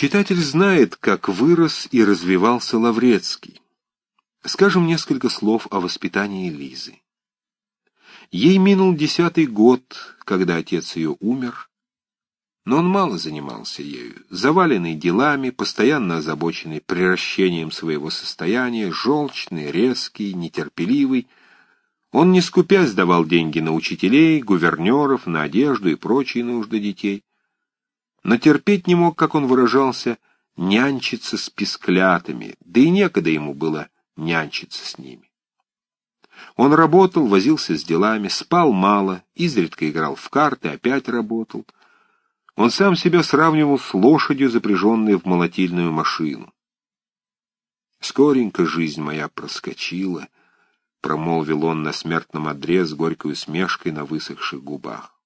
Читатель знает, как вырос и развивался Лаврецкий. Скажем несколько слов о воспитании Лизы. Ей минул десятый год, когда отец ее умер, но он мало занимался ею, заваленный делами, постоянно озабоченный приращением своего состояния, желчный, резкий, нетерпеливый, он не скупясь давал деньги на учителей, гувернеров, на одежду и прочие нужды детей но терпеть не мог, как он выражался, нянчиться с писклятами, да и некогда ему было нянчиться с ними. Он работал, возился с делами, спал мало, изредка играл в карты, опять работал. Он сам себя сравнивал с лошадью, запряженной в молотильную машину. «Скоренько жизнь моя проскочила», — промолвил он на смертном одре с горькой усмешкой на высохших губах.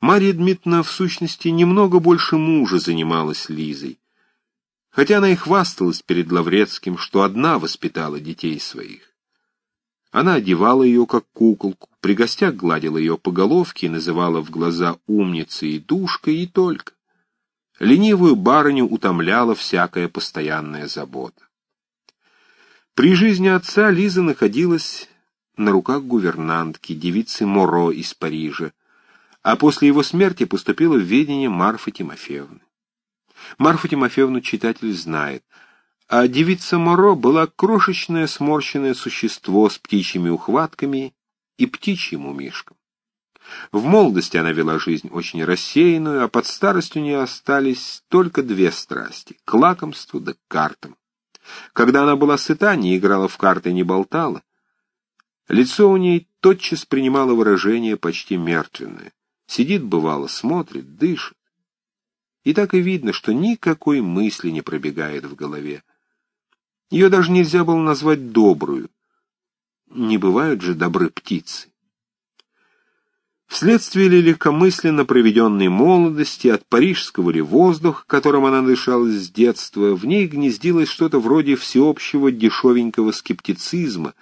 Марья Дмитриевна, в сущности, немного больше мужа занималась Лизой, хотя она и хвасталась перед Лаврецким, что одна воспитала детей своих. Она одевала ее как куколку, при гостях гладила ее по головке и называла в глаза умницей и душкой, и только. Ленивую барыню утомляла всякая постоянная забота. При жизни отца Лиза находилась на руках гувернантки, девицы Моро из Парижа, а после его смерти поступила в ведение Марфы Тимофеевны. Марфу Тимофеевну читатель знает, а девица Моро была крошечное сморщенное существо с птичьими ухватками и птичьим умишком. В молодости она вела жизнь очень рассеянную, а под старость у нее остались только две страсти — к лакомству да к картам. Когда она была сыта, не играла в карты, не болтала, лицо у ней тотчас принимало выражение почти мертвенное. Сидит, бывало, смотрит, дышит. И так и видно, что никакой мысли не пробегает в голове. Ее даже нельзя было назвать добрую. Не бывают же добры птицы. Вследствие ли легкомысленно проведенной молодости, от парижского ли воздуха, которым она дышала с детства, в ней гнездилось что-то вроде всеобщего дешевенького скептицизма,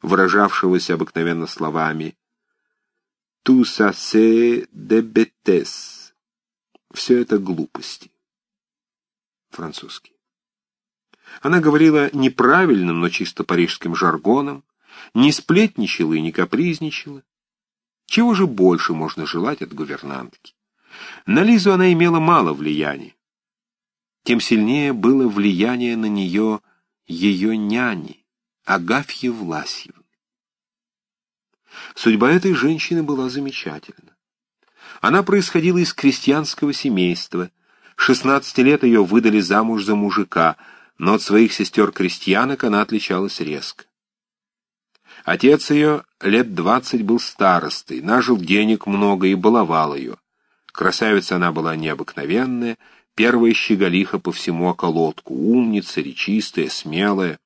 выражавшегося обыкновенно словами C'est de bêtises. Все это глупости. Французский. Она говорила неправильным, но чисто парижским жаргоном, не сплетничала и не капризничала. Чего же больше можно желать от гувернантки? На Лизу она имела мало влияния. Тем сильнее было влияние на нее ее няни, Агафьи Власьевны. Судьба этой женщины была замечательна. Она происходила из крестьянского семейства. 16 лет ее выдали замуж за мужика, но от своих сестер-крестьянок она отличалась резко. Отец ее лет двадцать был старостой, нажил денег много и баловал ее. Красавица она была необыкновенная, первая щеголиха по всему околотку, умница, речистая, смелая.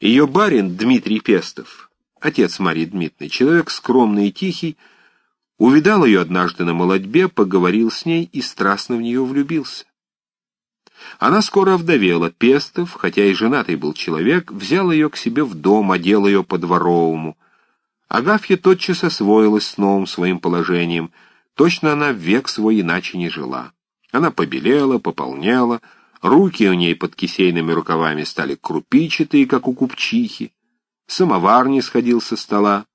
Ее барин Дмитрий Пестов отец Марии Дмитриевны, человек скромный и тихий, увидал ее однажды на молодьбе, поговорил с ней и страстно в нее влюбился. Она скоро овдовела, Пестов, хотя и женатый был человек, взял ее к себе в дом, одел ее по-дворовому. Агафья тотчас освоилась с новым своим положением, точно она век свой иначе не жила. Она побелела, пополнела, руки у ней под кисейными рукавами стали крупичатые, как у купчихи самовар не сходил со стола.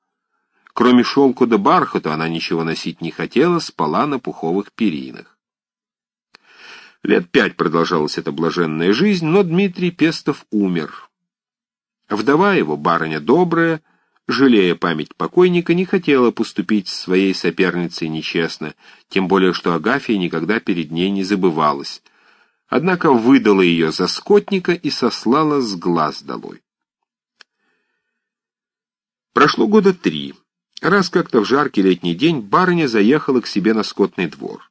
Кроме шелку да бархату она ничего носить не хотела, спала на пуховых перинах. Лет пять продолжалась эта блаженная жизнь, но Дмитрий Пестов умер. Вдова его, барыня добрая, жалея память покойника, не хотела поступить с своей соперницей нечестно, тем более что Агафья никогда перед ней не забывалась. Однако выдала ее за скотника и сослала с глаз долой. Прошло года три. Раз как-то в жаркий летний день барыня заехала к себе на скотный двор.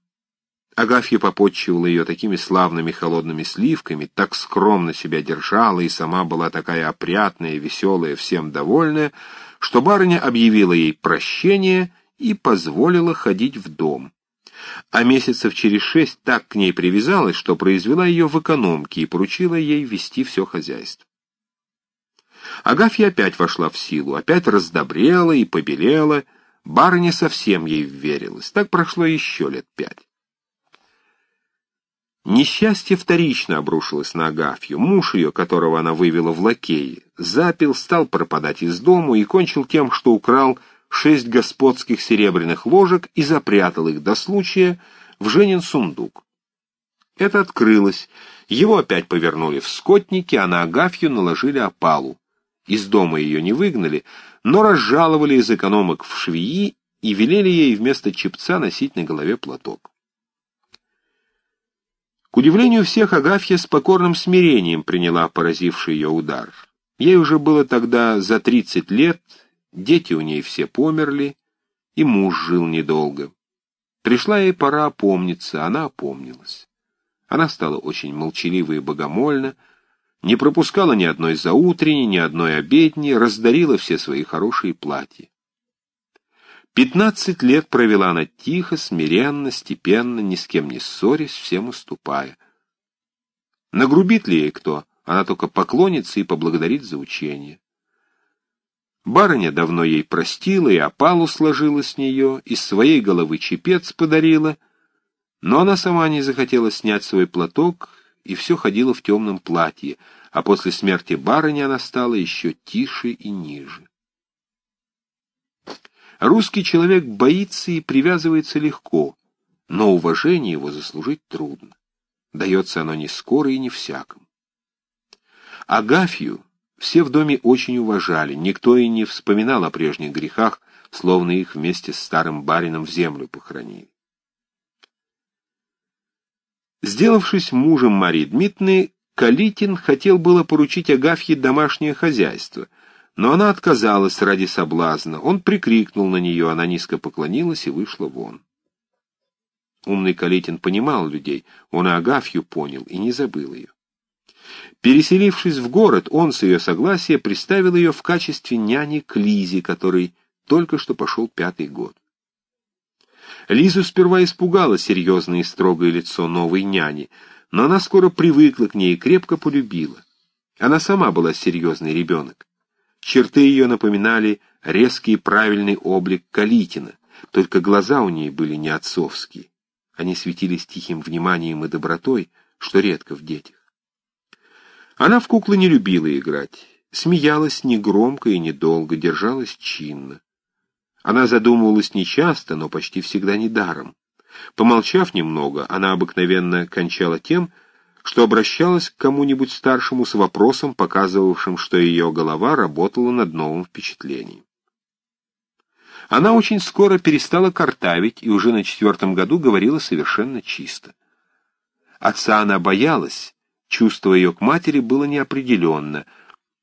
Агафья попотчевала ее такими славными холодными сливками, так скромно себя держала и сама была такая опрятная, веселая, всем довольная, что барыня объявила ей прощение и позволила ходить в дом. А месяцев через шесть так к ней привязалась, что произвела ее в экономке и поручила ей вести все хозяйство. Агафья опять вошла в силу, опять раздобрела и побелела, барыня совсем ей вверилась. Так прошло еще лет пять. Несчастье вторично обрушилось на Агафью. Муж ее, которого она вывела в лакеи, запил, стал пропадать из дому и кончил тем, что украл шесть господских серебряных ложек и запрятал их до случая в Женин сундук. Это открылось. Его опять повернули в скотники, а на Агафью наложили опалу. Из дома ее не выгнали, но разжаловали из экономок в швеи и велели ей вместо чепца носить на голове платок. К удивлению всех, Агафья с покорным смирением приняла поразивший ее удар. Ей уже было тогда за тридцать лет, дети у ней все померли, и муж жил недолго. Пришла ей пора опомниться, она опомнилась. Она стала очень молчалива и богомольна, не пропускала ни одной заутренней, ни одной обедни, раздарила все свои хорошие платья. Пятнадцать лет провела она тихо, смиренно, степенно, ни с кем не ссорясь, всем уступая. Нагрубит ли ей кто, она только поклонится и поблагодарит за учение. Барыня давно ей простила и опалу сложила с нее, из своей головы чепец подарила, но она сама не захотела снять свой платок и все ходила в темном платье, а после смерти барыни она стала еще тише и ниже. Русский человек боится и привязывается легко, но уважение его заслужить трудно. Дается оно не скоро и не всякому. Агафью все в доме очень уважали, никто и не вспоминал о прежних грехах, словно их вместе с старым барином в землю похоронили. Сделавшись мужем Марии Дмитриевны, Калитин хотел было поручить Агафье домашнее хозяйство — но она отказалась ради соблазна. Он прикрикнул на нее, она низко поклонилась и вышла вон. Умный Калитин понимал людей, он и Агафью понял и не забыл ее. Переселившись в город, он с ее согласия приставил ее в качестве няни к Лизе, который только что пошел пятый год. Лизу сперва испугало серьезное и строгое лицо новой няни, но она скоро привыкла к ней и крепко полюбила. Она сама была серьезный ребенок. Черты ее напоминали резкий и правильный облик Калитина, только глаза у ней были не отцовские. Они светились тихим вниманием и добротой, что редко в детях. Она в куклы не любила играть, смеялась негромко и недолго, держалась чинно. Она задумывалась нечасто, но почти всегда недаром. Помолчав немного, она обыкновенно кончала тем, что обращалась к кому-нибудь старшему с вопросом, показывавшим, что ее голова работала над новым впечатлением. Она очень скоро перестала картавить и уже на четвертом году говорила совершенно чисто. Отца она боялась, чувство ее к матери было неопределенно.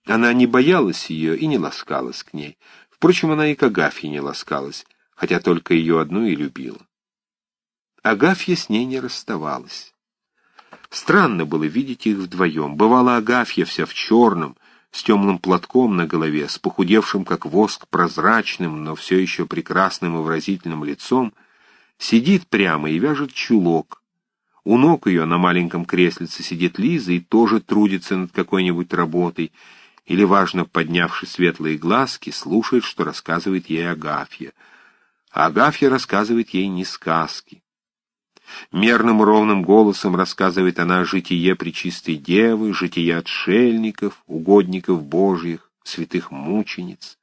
Она не боялась ее и не ласкалась к ней. Впрочем, она и к Агафье не ласкалась, хотя только ее одну и любила. Агафья с ней не расставалась. Странно было видеть их вдвоем. Бывала Агафья вся в черном, с темным платком на голове, с похудевшим, как воск, прозрачным, но все еще прекрасным и выразительным лицом, сидит прямо и вяжет чулок. У ног ее на маленьком креслице сидит Лиза и тоже трудится над какой-нибудь работой, или, важно поднявши светлые глазки, слушает, что рассказывает ей Агафья. А Агафья рассказывает ей не сказки. Мерным ровным голосом рассказывает она о житие Пречистой Девы, житие отшельников, угодников Божьих, святых мучениц.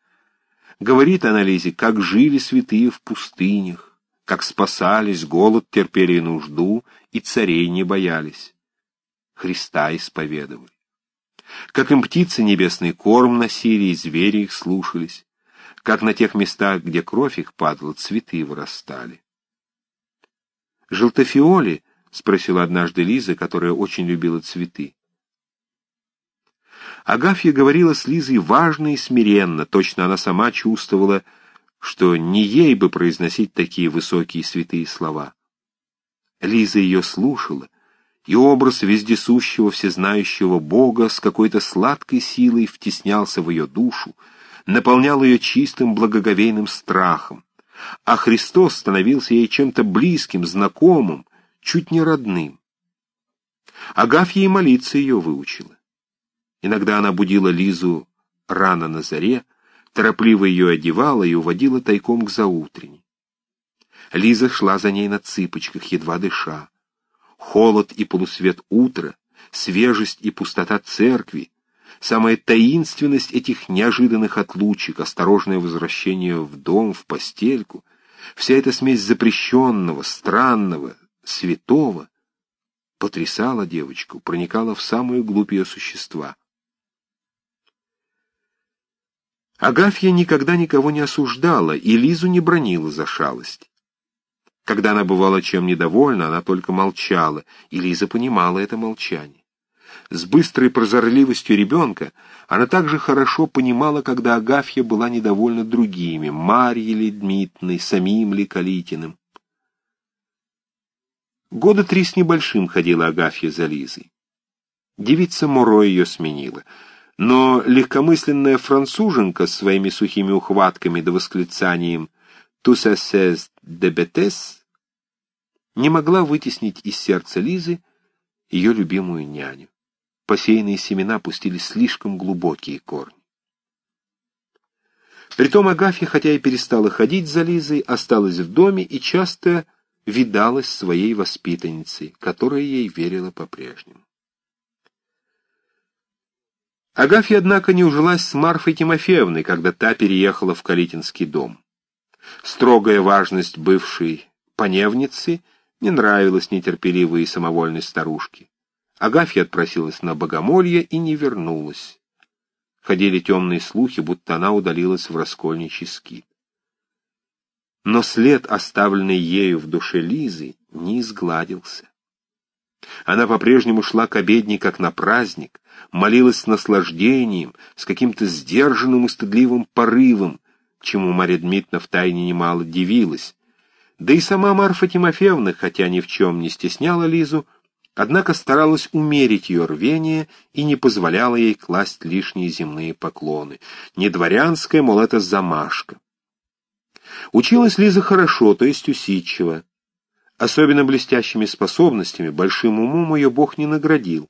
Говорит она Лизе, как жили святые в пустынях, как спасались, голод терпели и нужду, и царей не боялись. Христа исповедовали. Как им птицы небесный корм носили, и звери их слушались, как на тех местах, где кровь их падала, цветы вырастали. «Желтофиоли?» — спросила однажды Лиза, которая очень любила цветы. Агафья говорила с Лизой важно и смиренно, точно она сама чувствовала, что не ей бы произносить такие высокие святые слова. Лиза ее слушала, и образ вездесущего, всезнающего Бога с какой-то сладкой силой втеснялся в ее душу, наполнял ее чистым благоговейным страхом а Христос становился ей чем-то близким, знакомым, чуть не родным. Агафья и молиться ее выучила. Иногда она будила Лизу рано на заре, торопливо ее одевала и уводила тайком к заутренней. Лиза шла за ней на цыпочках, едва дыша. Холод и полусвет утра, свежесть и пустота церкви, самая таинственность этих неожиданных отлучек, осторожное возвращение в дом, в постельку, вся эта смесь запрещенного, странного, святого потрясала девочку, проникала в самую глубь ее существа. Агафья никогда никого не осуждала и Лизу не бронила за шалость. Когда она бывала чем недовольна, она только молчала, и Лиза понимала это молчание. С быстрой прозорливостью ребенка она также хорошо понимала, когда Агафья была недовольна другими, Марьей ли Дмитриной, самим ли Калитиным. Года три с небольшим ходила Агафья за Лизой. Девица Моро ее сменила, но легкомысленная француженка с своими сухими ухватками да восклицанием «Tous ces bêtes» не могла вытеснить из сердца Лизы ее любимую няню. Посеянные семена пустили слишком глубокие корни. Притом Агафья, хотя и перестала ходить за Лизой, осталась в доме и часто видалась своей воспитанницей, которая ей верила по-прежнему. Агафья, однако, не ужилась с Марфой Тимофеевной, когда та переехала в Калитинский дом. Строгая важность бывшей поневницы не нравилась нетерпеливой и самовольной старушке. Агафья отпросилась на богомолье и не вернулась. Ходили темные слухи, будто она удалилась в раскольничий скит но след, оставленный ею в душе Лизы, не изгладился. Она по-прежнему шла к обедне, как на праздник, молилась с наслаждением, с каким-то сдержанным и стыдливым порывом, чему Марья Дмитриевна втайне немало дивилась. Да и сама Марфа Тимофеевна, хотя ни в чем не стесняла Лизу, однако старалась умерить ее рвение и не позволяла ей класть лишние земные поклоны. Не дворянская, мол, это замашка. Училась Лиза хорошо, то есть усидчиво. Особенно блестящими способностями, большим умом ее Бог не наградил.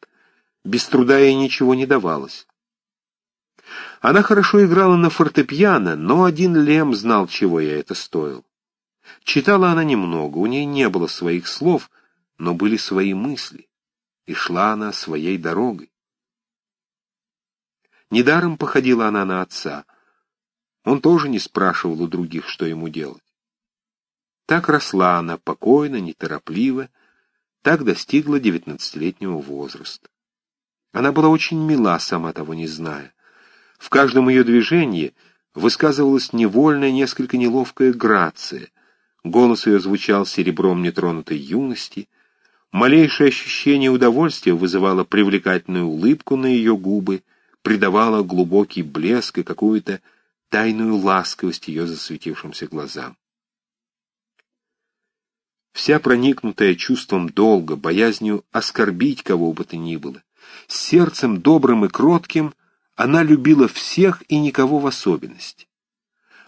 Без труда ей ничего не давалось. Она хорошо играла на фортепиано, но один Лем знал, чего я это стоил. Читала она немного, у ней не было своих слов, но были свои мысли, и шла она своей дорогой. Недаром походила она на отца — он тоже не спрашивал у других, что ему делать. Так росла она покойно, неторопливо, так достигла девятнадцатилетнего возраста. Она была очень мила, сама того не зная. В каждом ее движении высказывалась невольная, несколько неловкая грация. Голос ее звучал серебром нетронутой юности. Малейшее ощущение удовольствия вызывало привлекательную улыбку на ее губы, придавало глубокий блеск и какую-то тайную ласковость ее засветившимся глазам. Вся проникнутая чувством долга, боязнью оскорбить кого бы то ни было, сердцем добрым и кротким, она любила всех и никого в особенности.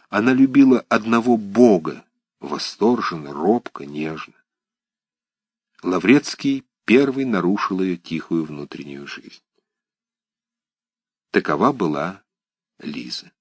Она любила одного Бога, восторженно, робко, нежно. Лаврецкий первый нарушил ее тихую внутреннюю жизнь. Такова была Лиза.